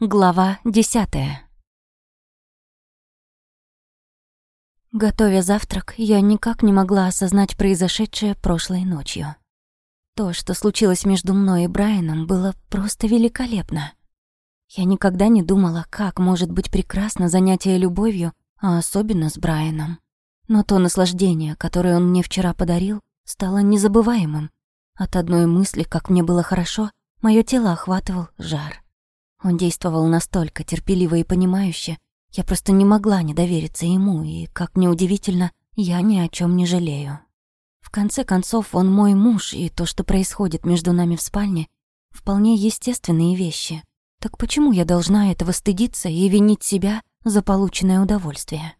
Глава десятая. Готовя завтрак, я никак не могла осознать произошедшее прошлой ночью. То, что случилось между мной и Брайаном, было просто великолепно. Я никогда не думала, как может быть прекрасно занятие любовью, а особенно с Брайаном. Но то наслаждение, которое он мне вчера подарил, стало незабываемым. От одной мысли, как мне было хорошо, мое тело охватывал жар. Он действовал настолько терпеливо и понимающе, я просто не могла не довериться ему, и, как неудивительно, я ни о чем не жалею. В конце концов, он мой муж, и то, что происходит между нами в спальне, вполне естественные вещи. Так почему я должна этого стыдиться и винить себя за полученное удовольствие?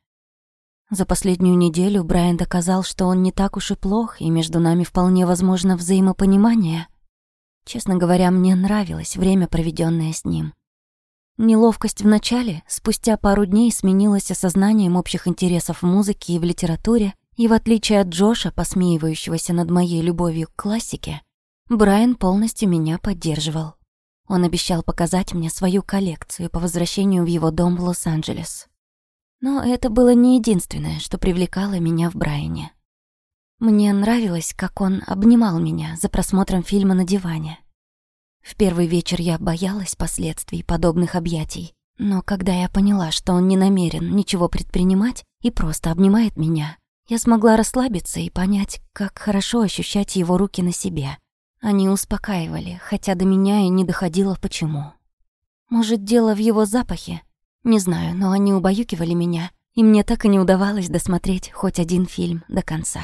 За последнюю неделю Брайан доказал, что он не так уж и плох, и между нами вполне возможно взаимопонимание — Честно говоря, мне нравилось время, проведенное с ним. Неловкость в начале, спустя пару дней сменилась осознанием общих интересов в музыке и в литературе, и в отличие от Джоша, посмеивающегося над моей любовью к классике, Брайан полностью меня поддерживал. Он обещал показать мне свою коллекцию по возвращению в его дом в Лос-Анджелес. Но это было не единственное, что привлекало меня в Брайане. Мне нравилось, как он обнимал меня за просмотром фильма на диване. В первый вечер я боялась последствий подобных объятий, но когда я поняла, что он не намерен ничего предпринимать и просто обнимает меня, я смогла расслабиться и понять, как хорошо ощущать его руки на себе. Они успокаивали, хотя до меня и не доходило почему. Может, дело в его запахе? Не знаю, но они убаюкивали меня, и мне так и не удавалось досмотреть хоть один фильм до конца.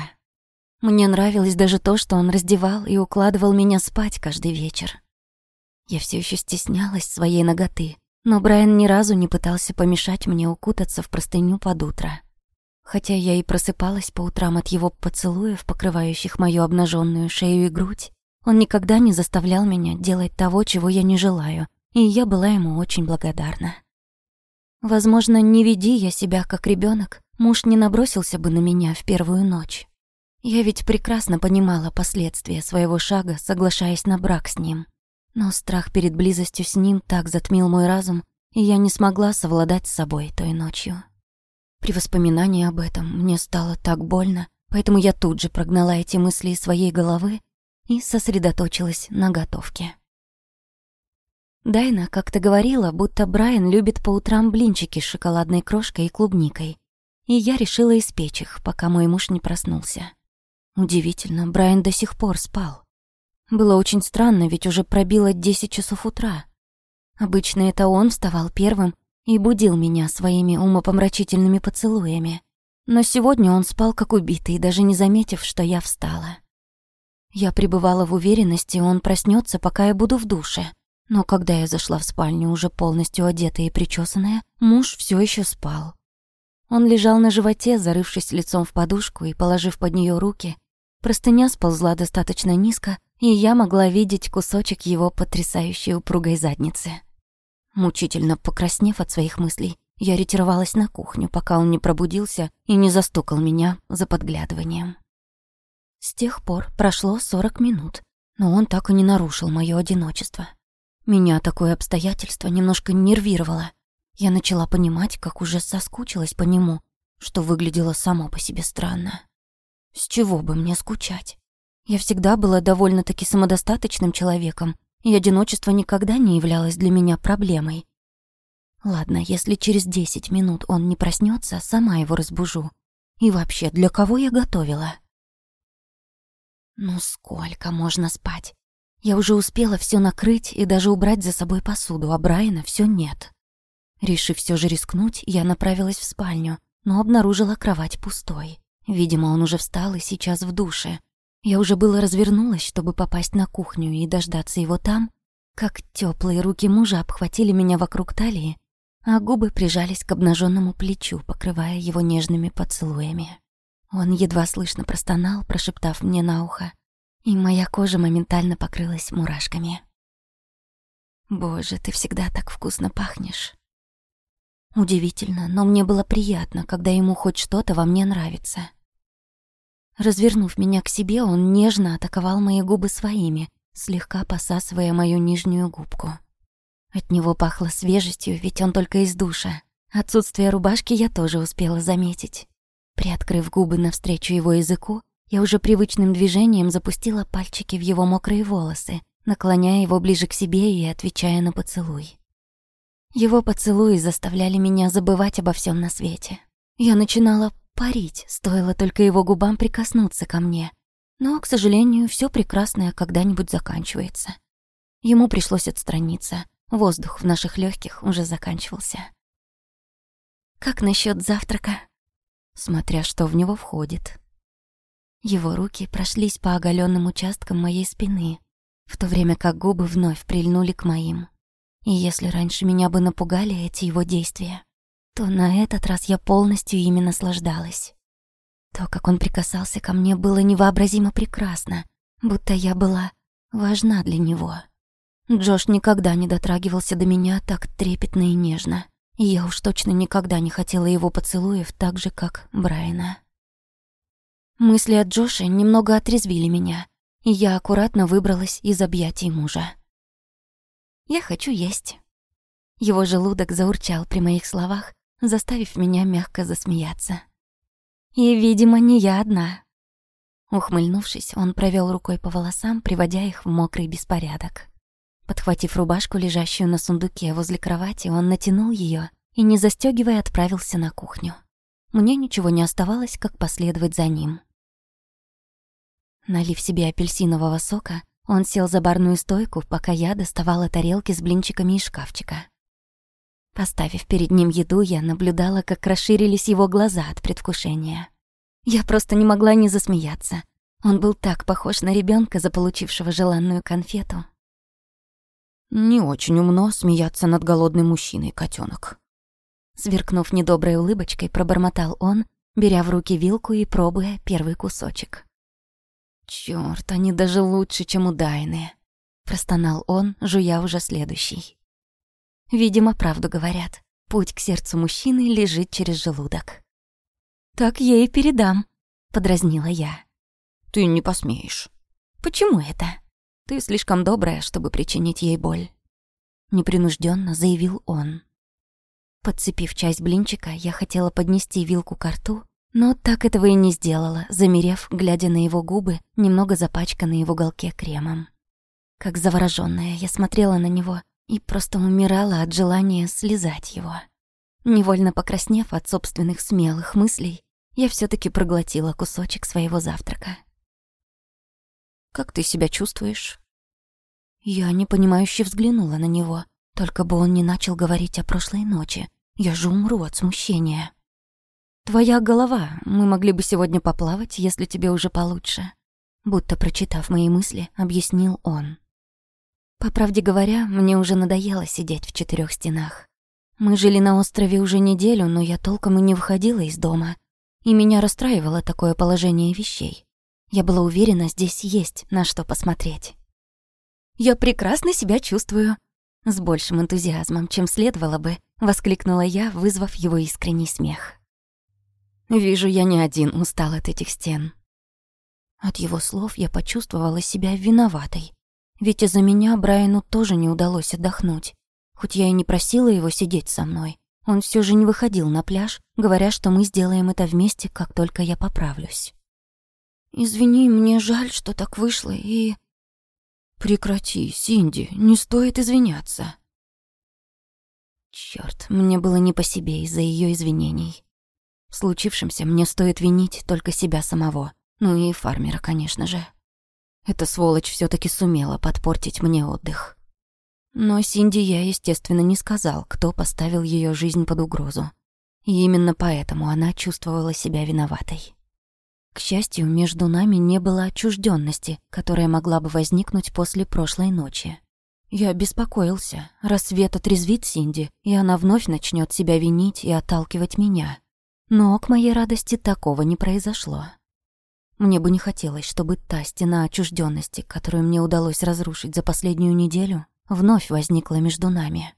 Мне нравилось даже то, что он раздевал и укладывал меня спать каждый вечер. Я все еще стеснялась своей ноготы, но Брайан ни разу не пытался помешать мне укутаться в простыню под утро. Хотя я и просыпалась по утрам от его поцелуев, покрывающих мою обнаженную шею и грудь, он никогда не заставлял меня делать того, чего я не желаю, и я была ему очень благодарна. Возможно, не веди я себя как ребенок, муж не набросился бы на меня в первую ночь. Я ведь прекрасно понимала последствия своего шага, соглашаясь на брак с ним. Но страх перед близостью с ним так затмил мой разум, и я не смогла совладать с собой той ночью. При воспоминании об этом мне стало так больно, поэтому я тут же прогнала эти мысли из своей головы и сосредоточилась на готовке. Дайна как-то говорила, будто Брайан любит по утрам блинчики с шоколадной крошкой и клубникой, и я решила испечь их, пока мой муж не проснулся. Удивительно, Брайан до сих пор спал. Было очень странно, ведь уже пробило 10 часов утра. Обычно это он вставал первым и будил меня своими умопомрачительными поцелуями. Но сегодня он спал как убитый, даже не заметив, что я встала. Я пребывала в уверенности, он проснется, пока я буду в душе. Но когда я зашла в спальню, уже полностью одетая и причесанная, муж все еще спал. Он лежал на животе, зарывшись лицом в подушку и положив под нее руки, Простыня сползла достаточно низко, и я могла видеть кусочек его потрясающей упругой задницы. Мучительно покраснев от своих мыслей, я ретировалась на кухню, пока он не пробудился и не застукал меня за подглядыванием. С тех пор прошло сорок минут, но он так и не нарушил моё одиночество. Меня такое обстоятельство немножко нервировало. Я начала понимать, как уже соскучилась по нему, что выглядело само по себе странно. С чего бы мне скучать? Я всегда была довольно-таки самодостаточным человеком, и одиночество никогда не являлось для меня проблемой. Ладно, если через десять минут он не проснется, сама его разбужу. И вообще, для кого я готовила? Ну сколько можно спать? Я уже успела все накрыть и даже убрать за собой посуду, а Брайана все нет. Решив все же рискнуть, я направилась в спальню, но обнаружила кровать пустой. Видимо, он уже встал и сейчас в душе. Я уже было развернулась, чтобы попасть на кухню и дождаться его там, как теплые руки мужа обхватили меня вокруг талии, а губы прижались к обнаженному плечу, покрывая его нежными поцелуями. Он едва слышно простонал, прошептав мне на ухо, и моя кожа моментально покрылась мурашками. «Боже, ты всегда так вкусно пахнешь!» Удивительно, но мне было приятно, когда ему хоть что-то во мне нравится. Развернув меня к себе, он нежно атаковал мои губы своими, слегка посасывая мою нижнюю губку. От него пахло свежестью, ведь он только из душа. Отсутствие рубашки я тоже успела заметить. Приоткрыв губы навстречу его языку, я уже привычным движением запустила пальчики в его мокрые волосы, наклоняя его ближе к себе и отвечая на поцелуй. Его поцелуи заставляли меня забывать обо всем на свете. Я начинала парить, стоило только его губам прикоснуться ко мне. Но, к сожалению, все прекрасное когда-нибудь заканчивается. Ему пришлось отстраниться. Воздух в наших легких уже заканчивался. «Как насчет завтрака?» Смотря что в него входит. Его руки прошлись по оголенным участкам моей спины, в то время как губы вновь прильнули к моим. И если раньше меня бы напугали эти его действия, то на этот раз я полностью ими наслаждалась. То, как он прикасался ко мне, было невообразимо прекрасно, будто я была важна для него. Джош никогда не дотрагивался до меня так трепетно и нежно, и я уж точно никогда не хотела его поцелуев так же, как Брайана. Мысли о Джоше немного отрезвили меня, и я аккуратно выбралась из объятий мужа. «Я хочу есть». Его желудок заурчал при моих словах, заставив меня мягко засмеяться. И, видимо, не я одна. Ухмыльнувшись, он провел рукой по волосам, приводя их в мокрый беспорядок. Подхватив рубашку, лежащую на сундуке возле кровати, он натянул ее и, не застегивая, отправился на кухню. Мне ничего не оставалось, как последовать за ним. Налив себе апельсинового сока, он сел за барную стойку, пока я доставала тарелки с блинчиками из шкафчика. Поставив перед ним еду, я наблюдала, как расширились его глаза от предвкушения. Я просто не могла не засмеяться. Он был так похож на ребенка, заполучившего желанную конфету. «Не очень умно смеяться над голодным мужчиной, котенок. Сверкнув недоброй улыбочкой, пробормотал он, беря в руки вилку и пробуя первый кусочек. «Чёрт, они даже лучше, чем у Дайны», — простонал он, жуя уже следующий. Видимо, правду говорят. Путь к сердцу мужчины лежит через желудок. «Так я и передам», — подразнила я. «Ты не посмеешь». «Почему это?» «Ты слишком добрая, чтобы причинить ей боль», — непринужденно заявил он. Подцепив часть блинчика, я хотела поднести вилку к рту, но так этого и не сделала, замерев, глядя на его губы, немного запачканные в уголке кремом. Как заворожённая, я смотрела на него и просто умирала от желания слезать его. Невольно покраснев от собственных смелых мыслей, я все таки проглотила кусочек своего завтрака. «Как ты себя чувствуешь?» Я непонимающе взглянула на него, только бы он не начал говорить о прошлой ночи. Я же умру от смущения. «Твоя голова. Мы могли бы сегодня поплавать, если тебе уже получше». Будто прочитав мои мысли, объяснил он. По правде говоря, мне уже надоело сидеть в четырех стенах. Мы жили на острове уже неделю, но я толком и не выходила из дома. И меня расстраивало такое положение вещей. Я была уверена, здесь есть на что посмотреть. «Я прекрасно себя чувствую», — с большим энтузиазмом, чем следовало бы, воскликнула я, вызвав его искренний смех. «Вижу, я не один устал от этих стен». От его слов я почувствовала себя виноватой. Ведь из-за меня Брайану тоже не удалось отдохнуть. Хоть я и не просила его сидеть со мной, он все же не выходил на пляж, говоря, что мы сделаем это вместе, как только я поправлюсь. «Извини, мне жаль, что так вышло, и...» «Прекрати, Синди, не стоит извиняться». Чёрт, мне было не по себе из-за её извинений. В случившемся мне стоит винить только себя самого, ну и фармера, конечно же. Эта сволочь все таки сумела подпортить мне отдых. Но Синди я, естественно, не сказал, кто поставил ее жизнь под угрозу. И именно поэтому она чувствовала себя виноватой. К счастью, между нами не было отчужденности, которая могла бы возникнуть после прошлой ночи. Я беспокоился. Рассвет отрезвит Синди, и она вновь начнет себя винить и отталкивать меня. Но, к моей радости, такого не произошло. Мне бы не хотелось, чтобы та стена отчужденности, которую мне удалось разрушить за последнюю неделю, вновь возникла между нами.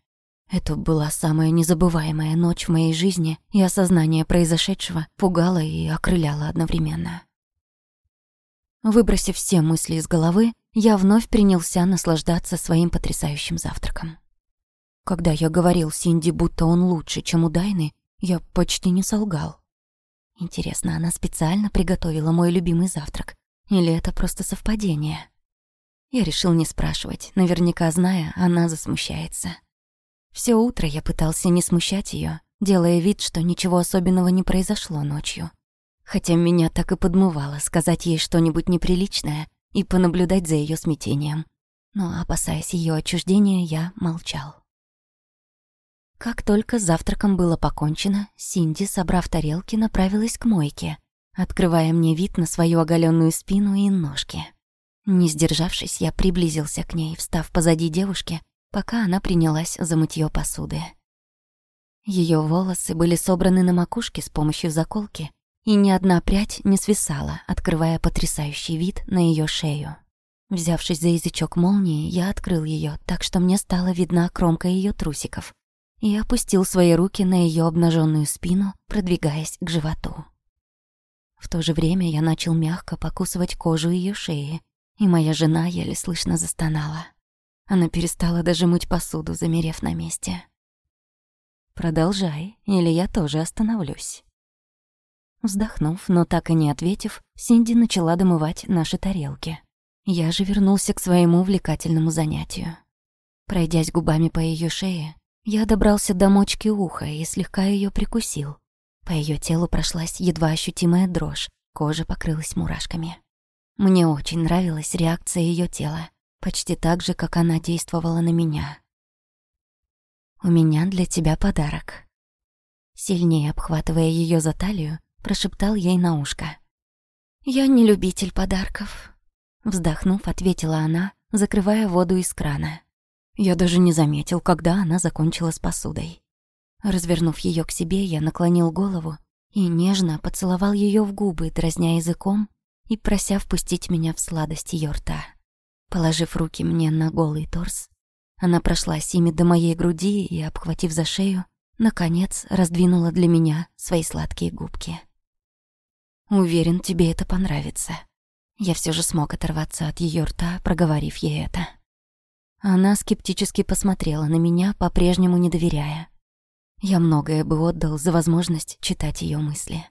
Это была самая незабываемая ночь в моей жизни, и осознание произошедшего пугало и окрыляло одновременно. Выбросив все мысли из головы, я вновь принялся наслаждаться своим потрясающим завтраком. Когда я говорил Синди, будто он лучше, чем у Дайны, я почти не солгал. Интересно, она специально приготовила мой любимый завтрак? Или это просто совпадение? Я решил не спрашивать, наверняка зная, она засмущается. Все утро я пытался не смущать ее, делая вид, что ничего особенного не произошло ночью. Хотя меня так и подмывало сказать ей что-нибудь неприличное и понаблюдать за ее смятением. Но, опасаясь ее отчуждения, я молчал. Как только завтраком было покончено, Синди, собрав тарелки, направилась к мойке, открывая мне вид на свою оголенную спину и ножки. Не сдержавшись, я приблизился к ней, встав позади девушки, пока она принялась за мытьё посуды. Ее волосы были собраны на макушке с помощью заколки, и ни одна прядь не свисала, открывая потрясающий вид на ее шею. Взявшись за язычок молнии, я открыл ее, так что мне стала видна кромка ее трусиков, и опустил свои руки на ее обнаженную спину, продвигаясь к животу. В то же время я начал мягко покусывать кожу ее шеи, и моя жена еле слышно застонала. Она перестала даже мыть посуду, замерев на месте. «Продолжай, или я тоже остановлюсь». Вздохнув, но так и не ответив, Синди начала домывать наши тарелки. Я же вернулся к своему увлекательному занятию. Пройдясь губами по ее шее, я добрался до мочки уха и слегка ее прикусил. По ее телу прошлась едва ощутимая дрожь, кожа покрылась мурашками. Мне очень нравилась реакция ее тела, почти так же, как она действовала на меня. «У меня для тебя подарок». Сильнее обхватывая ее за талию, прошептал ей на ушко. «Я не любитель подарков», — вздохнув, ответила она, закрывая воду из крана. Я даже не заметил, когда она закончила с посудой. Развернув ее к себе, я наклонил голову и нежно поцеловал ее в губы, дразня языком и прося впустить меня в сладость ее рта. Положив руки мне на голый торс, она прошлась ими до моей груди и, обхватив за шею, наконец раздвинула для меня свои сладкие губки. «Уверен, тебе это понравится». Я все же смог оторваться от ее рта, проговорив ей это. Она скептически посмотрела на меня, по-прежнему не доверяя. Я многое бы отдал за возможность читать ее мысли.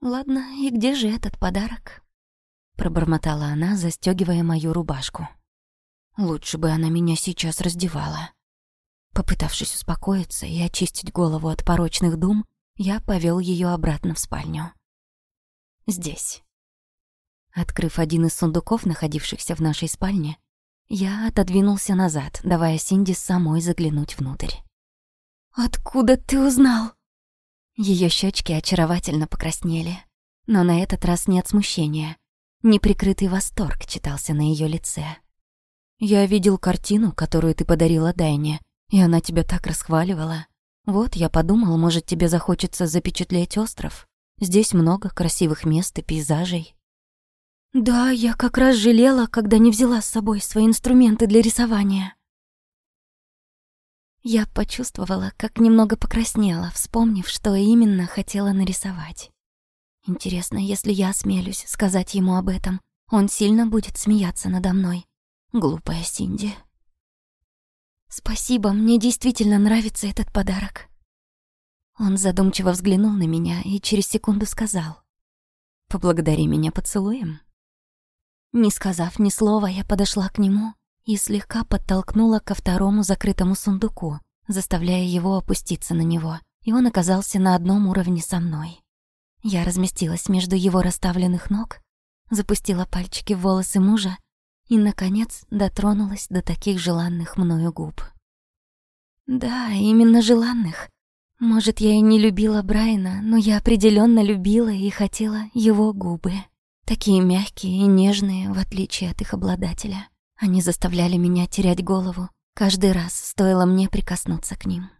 «Ладно, и где же этот подарок?» Пробормотала она, застегивая мою рубашку. Лучше бы она меня сейчас раздевала. Попытавшись успокоиться и очистить голову от порочных дум, я повел ее обратно в спальню. Здесь. Открыв один из сундуков, находившихся в нашей спальне, я отодвинулся назад, давая Синди самой заглянуть внутрь. «Откуда ты узнал?» Ее щечки очаровательно покраснели, но на этот раз нет смущения. Неприкрытый восторг читался на ее лице. «Я видел картину, которую ты подарила Дайне, и она тебя так расхваливала. Вот я подумал, может, тебе захочется запечатлеть остров. Здесь много красивых мест и пейзажей». «Да, я как раз жалела, когда не взяла с собой свои инструменты для рисования», я почувствовала, как немного покраснела, вспомнив, что именно хотела нарисовать. Интересно, если я осмелюсь сказать ему об этом, он сильно будет смеяться надо мной. Глупая Синди. Спасибо, мне действительно нравится этот подарок. Он задумчиво взглянул на меня и через секунду сказал. «Поблагодари меня поцелуем». Не сказав ни слова, я подошла к нему и слегка подтолкнула ко второму закрытому сундуку, заставляя его опуститься на него, и он оказался на одном уровне со мной. Я разместилась между его расставленных ног, запустила пальчики в волосы мужа и, наконец, дотронулась до таких желанных мною губ. Да, именно желанных. Может, я и не любила Брайана, но я определенно любила и хотела его губы. Такие мягкие и нежные, в отличие от их обладателя. Они заставляли меня терять голову. Каждый раз стоило мне прикоснуться к ним.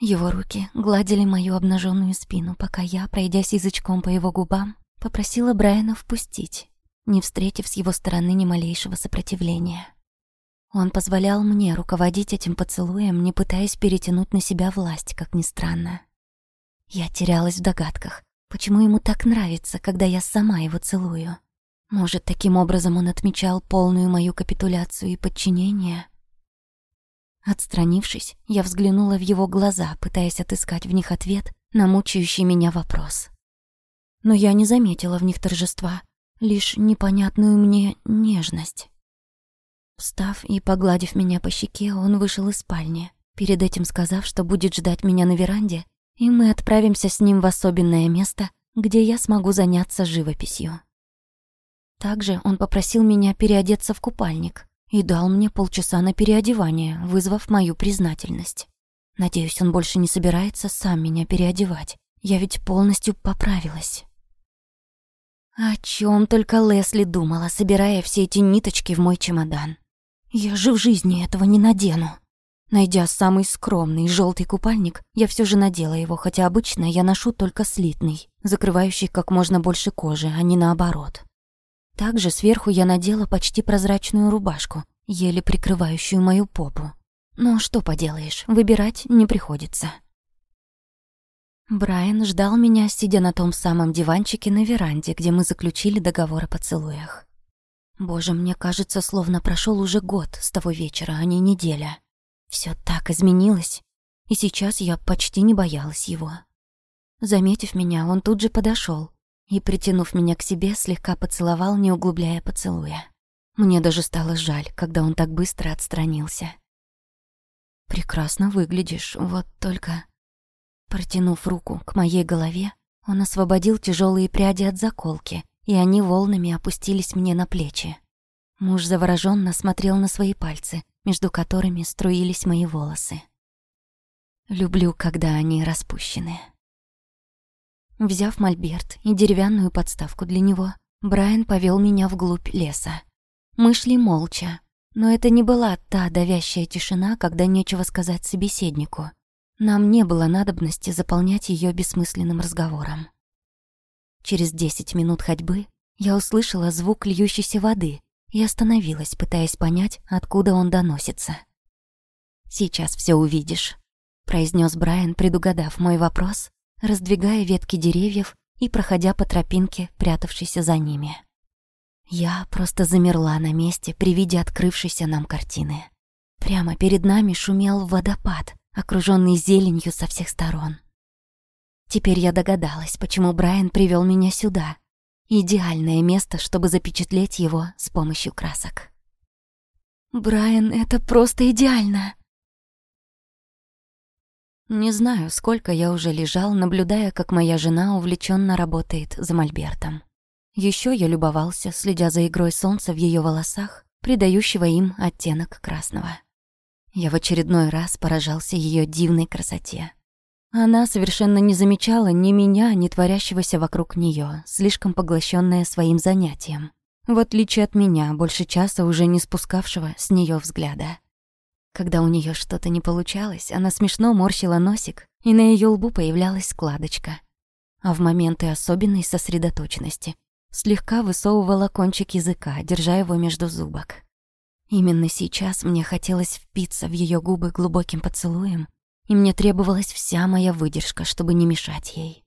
Его руки гладили мою обнаженную спину, пока я, пройдясь язычком по его губам, попросила Брайана впустить, не встретив с его стороны ни малейшего сопротивления. Он позволял мне руководить этим поцелуем, не пытаясь перетянуть на себя власть, как ни странно. Я терялась в догадках, почему ему так нравится, когда я сама его целую. Может, таким образом он отмечал полную мою капитуляцию и подчинение? Отстранившись, я взглянула в его глаза, пытаясь отыскать в них ответ на мучающий меня вопрос. Но я не заметила в них торжества, лишь непонятную мне нежность. Встав и погладив меня по щеке, он вышел из спальни, перед этим сказав, что будет ждать меня на веранде, и мы отправимся с ним в особенное место, где я смогу заняться живописью. Также он попросил меня переодеться в купальник, и дал мне полчаса на переодевание, вызвав мою признательность. Надеюсь, он больше не собирается сам меня переодевать. Я ведь полностью поправилась. О чем только Лесли думала, собирая все эти ниточки в мой чемодан. Я же в жизни этого не надену. Найдя самый скромный желтый купальник, я все же надела его, хотя обычно я ношу только слитный, закрывающий как можно больше кожи, а не наоборот. Также сверху я надела почти прозрачную рубашку, еле прикрывающую мою попу. Но что поделаешь, выбирать не приходится. Брайан ждал меня, сидя на том самом диванчике на веранде, где мы заключили договор о поцелуях. Боже, мне кажется, словно прошел уже год с того вечера, а не неделя. Все так изменилось, и сейчас я почти не боялась его. Заметив меня, он тут же подошел, и, притянув меня к себе, слегка поцеловал, не углубляя поцелуя. Мне даже стало жаль, когда он так быстро отстранился. «Прекрасно выглядишь, вот только...» Протянув руку к моей голове, он освободил тяжелые пряди от заколки, и они волнами опустились мне на плечи. Муж завороженно смотрел на свои пальцы, между которыми струились мои волосы. Люблю, когда они распущены. Взяв мольберт и деревянную подставку для него, Брайан повел меня вглубь леса. Мы шли молча, но это не была та давящая тишина, когда нечего сказать собеседнику. Нам не было надобности заполнять ее бессмысленным разговором. Через десять минут ходьбы я услышала звук льющейся воды и остановилась, пытаясь понять, откуда он доносится. «Сейчас все увидишь», — произнес Брайан, предугадав мой вопрос раздвигая ветки деревьев и проходя по тропинке, прятавшейся за ними. Я просто замерла на месте при виде открывшейся нам картины. Прямо перед нами шумел водопад, окруженный зеленью со всех сторон. Теперь я догадалась, почему Брайан привел меня сюда. Идеальное место, чтобы запечатлеть его с помощью красок. «Брайан, это просто идеально!» Не знаю, сколько я уже лежал, наблюдая, как моя жена увлеченно работает за мольбертом. Еще я любовался, следя за игрой солнца в ее волосах, придающего им оттенок красного. Я в очередной раз поражался ее дивной красоте. Она совершенно не замечала ни меня, ни творящегося вокруг нее, слишком поглощенная своим занятием. В отличие от меня, больше часа уже не спускавшего с нее взгляда. Когда у нее что-то не получалось, она смешно морщила носик, и на ее лбу появлялась складочка. А в моменты особенной сосредоточенности слегка высовывала кончик языка, держа его между зубок. Именно сейчас мне хотелось впиться в ее губы глубоким поцелуем, и мне требовалась вся моя выдержка, чтобы не мешать ей.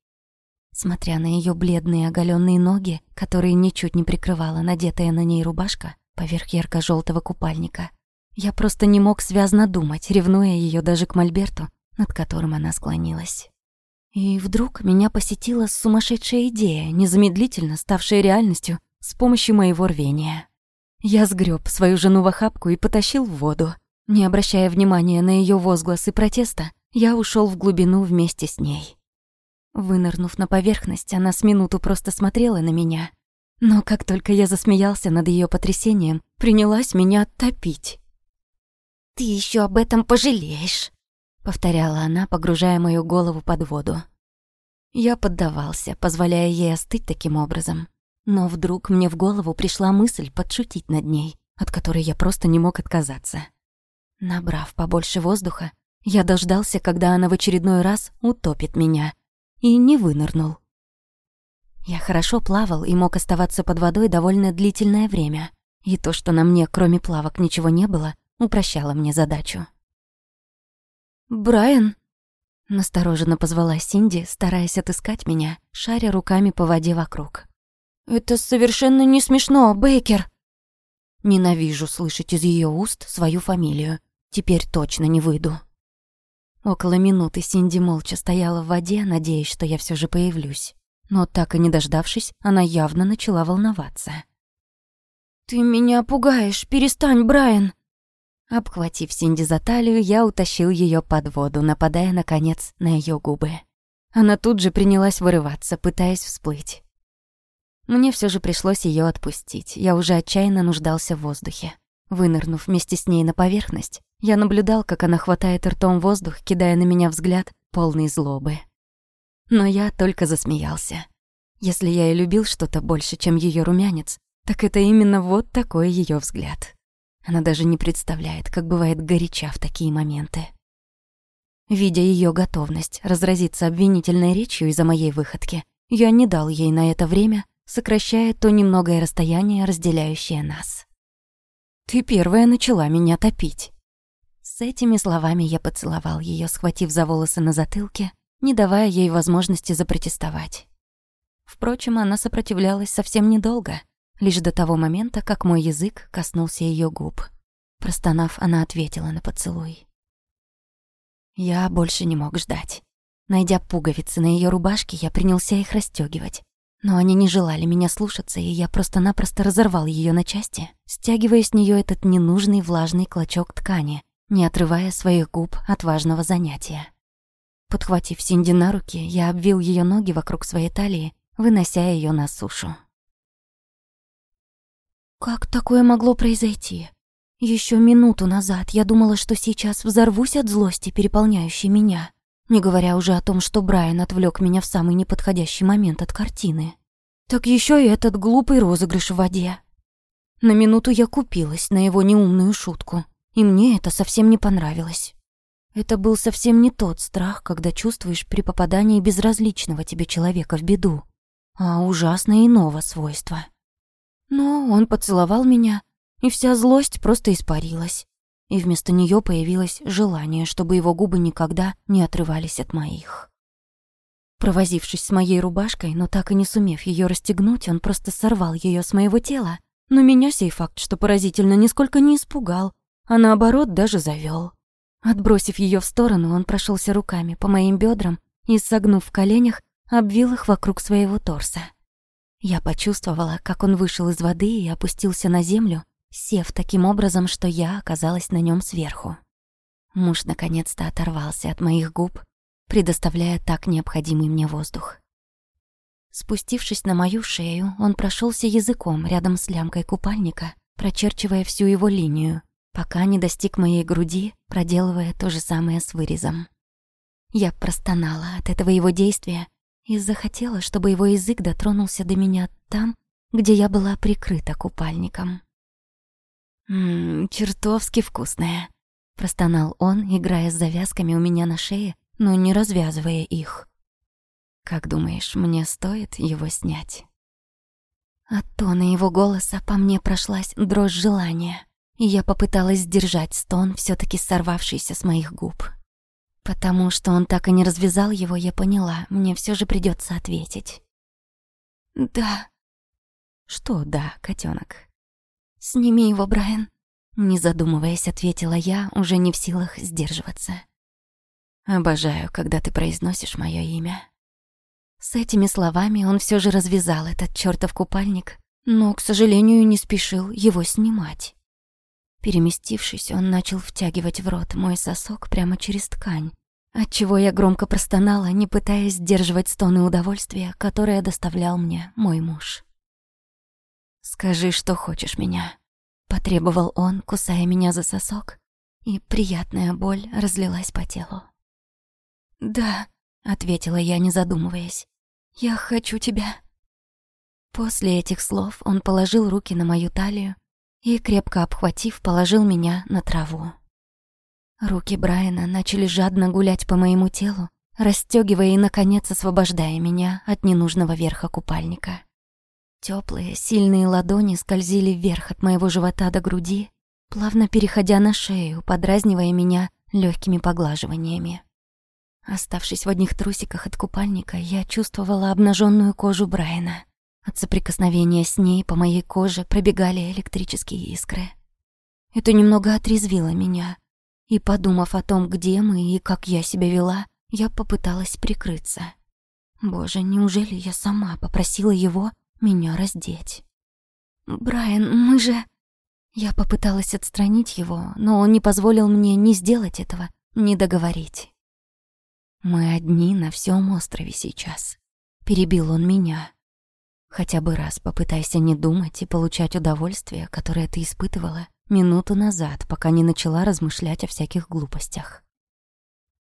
Смотря на ее бледные оголенные ноги, которые ничуть не прикрывала надетая на ней рубашка поверх ярко желтого купальника, я просто не мог связно думать, ревнуя ее даже к мольберту, над которым она склонилась. И вдруг меня посетила сумасшедшая идея, незамедлительно ставшая реальностью с помощью моего рвения. Я сгреб свою жену в охапку и потащил в воду. Не обращая внимания на ее возгласы протеста, я ушел в глубину вместе с ней. Вынырнув на поверхность, она с минуту просто смотрела на меня. Но как только я засмеялся над ее потрясением, принялась меня топить. «Ты еще об этом пожалеешь», — повторяла она, погружая мою голову под воду. Я поддавался, позволяя ей остыть таким образом. Но вдруг мне в голову пришла мысль подшутить над ней, от которой я просто не мог отказаться. Набрав побольше воздуха, я дождался, когда она в очередной раз утопит меня, и не вынырнул. Я хорошо плавал и мог оставаться под водой довольно длительное время, и то, что на мне кроме плавок ничего не было, упрощала мне задачу. «Брайан?» — настороженно позвала Синди, стараясь отыскать меня, шаря руками по воде вокруг. «Это совершенно не смешно, Бейкер!» Ненавижу слышать из ее уст свою фамилию, Теперь точно не выйду. Около минуты Синди молча стояла в воде, надеясь, что я все же появлюсь. Но так и не дождавшись, она явно начала волноваться. «Ты меня пугаешь, перестань, Брайан!» Обхватив Синди за талию, я утащил ее под воду, нападая, наконец, на ее губы. Она тут же принялась вырываться, пытаясь всплыть. Мне все же пришлось ее отпустить. Я уже отчаянно нуждался в воздухе. Вынырнув вместе с ней на поверхность, я наблюдал, как она хватает ртом воздух, кидая на меня взгляд, полный злобы. Но я только засмеялся. Если я и любил что-то больше, чем ее румянец, так это именно вот такой ее взгляд. Она даже не представляет, как бывает горяча в такие моменты. Видя ее готовность разразиться обвинительной речью из-за моей выходки, я не дал ей на это время, сокращая то немногое расстояние, разделяющее нас. «Ты первая начала меня топить». С этими словами я поцеловал ее, схватив за волосы на затылке, не давая ей возможности запротестовать. Впрочем, она сопротивлялась совсем недолго, лишь до того момента, как мой язык коснулся ее губ. Простонав, она ответила на поцелуй. Я больше не мог ждать. Найдя пуговицы на ее рубашке, я принялся их расстегивать. Но они не желали меня слушаться, и я просто-напросто разорвал ее на части, стягивая с нее этот ненужный влажный клочок ткани, не отрывая своих губ от важного занятия. Подхватив Синди на руки, я обвил ее ноги вокруг своей талии, вынося ее на сушу. Как такое могло произойти? Еще минуту назад я думала, что сейчас взорвусь от злости, переполняющей меня, не говоря уже о том, что Брайан отвлек меня в самый неподходящий момент от картины. Так еще и этот глупый розыгрыш в воде. На минуту я купилась на его неумную шутку, и мне это совсем не понравилось. Это был совсем не тот страх, когда чувствуешь при попадании безразличного тебе человека в беду, а ужасно иного свойства. Но он поцеловал меня, и вся злость просто испарилась. И вместо нее появилось желание, чтобы его губы никогда не отрывались от моих. Провозившись с моей рубашкой, но так и не сумев ее расстегнуть, он просто сорвал ее с моего тела. Но меня сей факт, что поразительно, нисколько не испугал, а наоборот даже завел. Отбросив ее в сторону, он прошелся руками по моим бедрам и, согнув в коленях, обвил их вокруг своего торса. Я почувствовала, как он вышел из воды и опустился на землю, сев таким образом, что я оказалась на нем сверху. Муж наконец-то оторвался от моих губ, предоставляя так необходимый мне воздух. Спустившись на мою шею, он прошелся языком рядом с лямкой купальника, прочерчивая всю его линию, пока не достиг моей груди, проделывая то же самое с вырезом. Я простонала от этого его действия и захотела, чтобы его язык дотронулся до меня там, где я была прикрыта купальником. «Ммм, чертовски вкусная», — простонал он, играя с завязками у меня на шее, но не развязывая их. «Как думаешь, мне стоит его снять?» От тона его голоса по мне прошлась дрожь желания, и я попыталась сдержать стон, все таки сорвавшийся с моих губ. Потому что он так и не развязал его, я поняла, мне все же придется ответить. «Да». «Что «да», котенок? «Сними его, Брайан», — не задумываясь, ответила я, уже не в силах сдерживаться. «Обожаю, когда ты произносишь мое имя». С этими словами он все же развязал этот чертов купальник, но, к сожалению, не спешил его снимать. Переместившись, он начал втягивать в рот мой сосок прямо через ткань, отчего я громко простонала, не пытаясь сдерживать стоны удовольствия, которое доставлял мне мой муж. «Скажи, что хочешь меня», — потребовал он, кусая меня за сосок, и приятная боль разлилась по телу. «Да», — ответила я, не задумываясь, — «я хочу тебя». После этих слов он положил руки на мою талию и, крепко обхватив, положил меня на траву. Руки Брайана начали жадно гулять по моему телу, расстёгивая и, наконец, освобождая меня от ненужного верха купальника. Теплые, сильные ладони скользили вверх от моего живота до груди, плавно переходя на шею, подразнивая меня легкими поглаживаниями. Оставшись в одних трусиках от купальника, я чувствовала обнаженную кожу Брайана. От соприкосновения с ней по моей коже пробегали электрические искры. Это немного отрезвило меня. и, подумав о том, где мы и как я себя вела, я попыталась прикрыться. Боже, неужели я сама попросила его меня раздеть? «Брайан, мы же...» Я попыталась отстранить его, но он не позволил мне ни сделать этого, ни договорить. «Мы одни на всем острове сейчас», — перебил он меня. «Хотя бы раз попытайся не думать и получать удовольствие, которое ты испытывала минуту назад, пока не начала размышлять о всяких глупостях».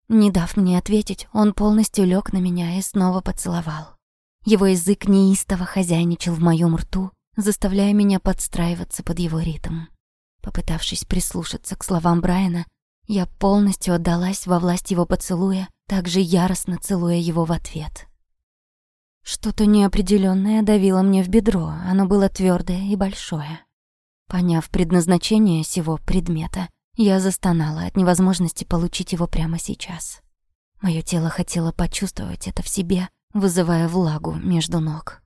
Не дав мне ответить, он полностью лег на меня и снова поцеловал. Его язык неистово хозяйничал в моем рту, заставляя меня подстраиваться под его ритм. Попытавшись прислушаться к словам Брайана, я полностью отдалась во власть его поцелуя, также яростно целуя его в ответ. Что-то неопределённое давило мне в бедро, оно было твёрдое и большое. Поняв предназначение сего предмета, я застонала от невозможности получить его прямо сейчас. Моё тело хотело почувствовать это в себе, вызывая влагу между ног.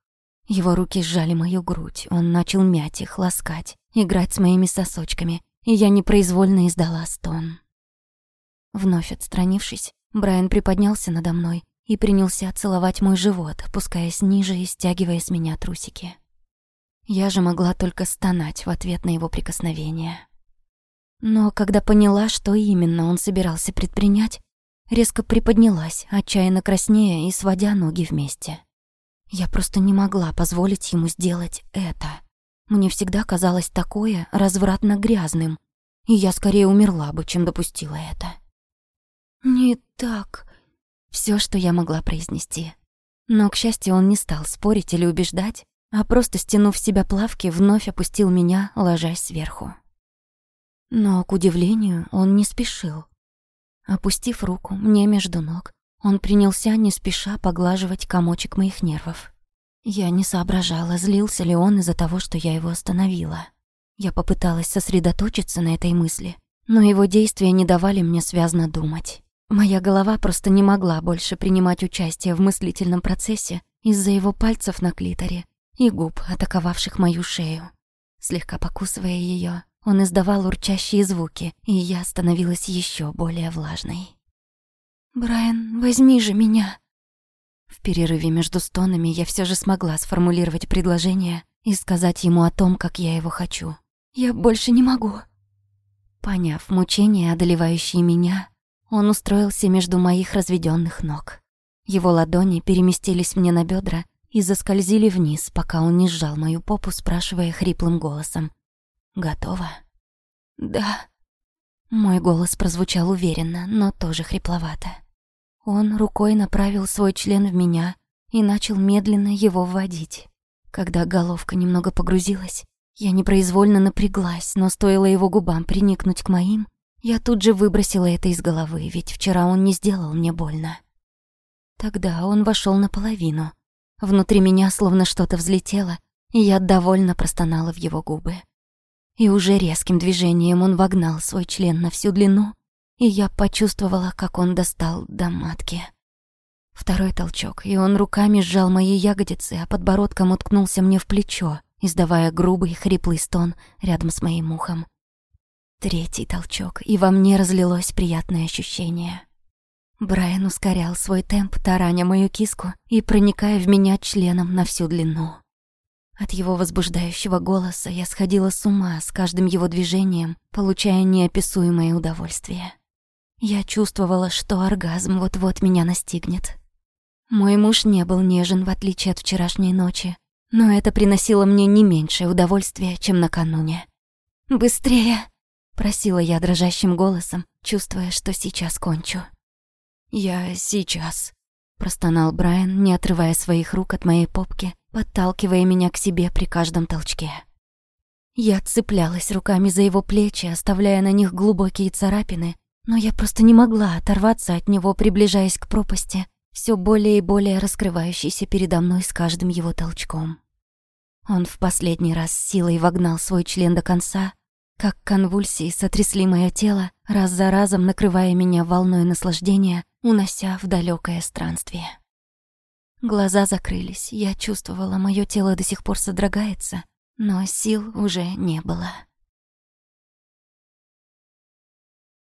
Его руки сжали мою грудь, он начал мять их, ласкать, играть с моими сосочками, и я непроизвольно издала стон. Вновь отстранившись, Брайан приподнялся надо мной и принялся целовать мой живот, опускаясь ниже и стягивая с меня трусики. Я же могла только стонать в ответ на его прикосновение. Но когда поняла, что именно он собирался предпринять, резко приподнялась, отчаянно краснея и сводя ноги вместе. Я просто не могла позволить ему сделать это. Мне всегда казалось такое развратно грязным, и я скорее умерла бы, чем допустила это. «Не так...» Все, что я могла произнести. Но, к счастью, он не стал спорить или убеждать, а просто, стянув с себя плавки, вновь опустил меня, ложась сверху. Но, к удивлению, он не спешил. Опустив руку мне между ног, он принялся не спеша поглаживать комочек моих нервов. Я не соображала, злился ли он из-за того, что я его остановила. Я попыталась сосредоточиться на этой мысли, но его действия не давали мне связно думать. Моя голова просто не могла больше принимать участие в мыслительном процессе из-за его пальцев на клиторе и губ, атаковавших мою шею. Слегка покусывая ее, он издавал урчащие звуки, и я становилась еще более влажной. «Брайан, возьми же меня!» В перерыве между стонами я все же смогла сформулировать предложение и сказать ему о том, как я его хочу. «Я больше не могу». Поняв мучения, одолевающие меня, он устроился между моих разведённых ног. Его ладони переместились мне на бедра и заскользили вниз, пока он не сжал мою попу, спрашивая хриплым голосом. «Готова?» «Да». Мой голос прозвучал уверенно, но тоже хрипловато. Он рукой направил свой член в меня и начал медленно его вводить. Когда головка немного погрузилась, я непроизвольно напряглась, но стоило его губам приникнуть к моим, я тут же выбросила это из головы, ведь вчера он не сделал мне больно. Тогда он вошел наполовину. Внутри меня словно что-то взлетело, и я довольно простонала в его губы. И уже резким движением он вогнал свой член на всю длину и я почувствовала, как он достал до матки. Второй толчок, и он руками сжал мои ягодицы, а подбородком уткнулся мне в плечо, издавая грубый хриплый стон рядом с моим ухом. Третий толчок, и во мне разлилось приятное ощущение. Брайан ускорял свой темп, тараня мою киску и проникая в меня членом на всю длину. От его возбуждающего голоса я сходила с ума с каждым его движением, получая неописуемое удовольствие. Я чувствовала, что оргазм вот-вот меня настигнет. Мой муж не был нежен, в отличие от вчерашней ночи, но это приносило мне не меньшее удовольствие, чем накануне. «Быстрее!» — просила я дрожащим голосом, чувствуя, что сейчас кончу. «Я сейчас», — простонал Брайан, не отрывая своих рук от моей попки, подталкивая меня к себе при каждом толчке. Я цеплялась руками за его плечи, оставляя на них глубокие царапины, но я просто не могла оторваться от него, приближаясь к пропасти, все более и более раскрывающейся передо мной с каждым его толчком. Он в последний раз силой вогнал свой член до конца, как конвульсии сотрясли мое тело, раз за разом накрывая меня волной наслаждения, унося в далекое странствие. Глаза закрылись, я чувствовала, мое тело до сих пор содрогается, но сил уже не было.